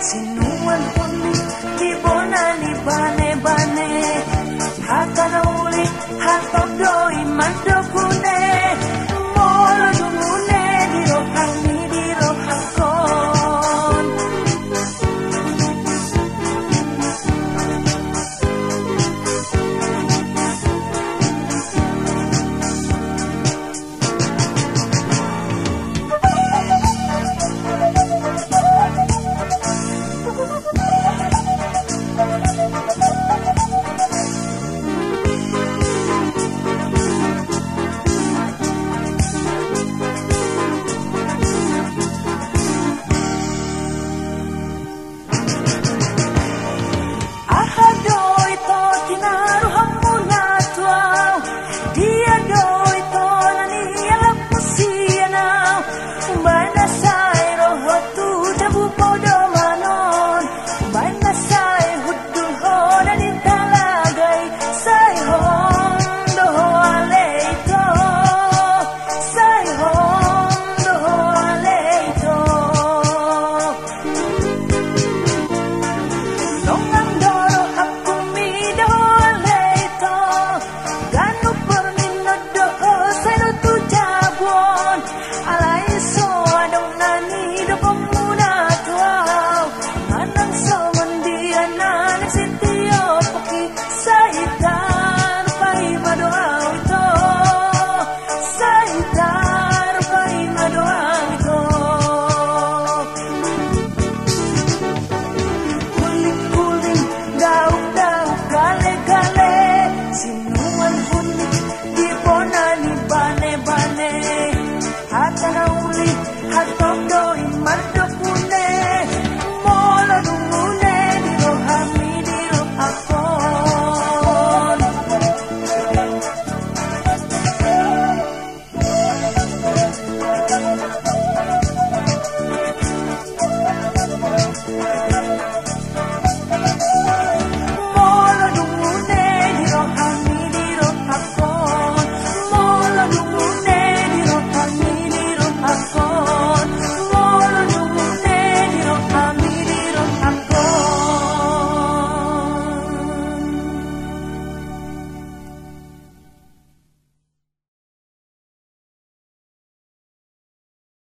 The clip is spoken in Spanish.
sin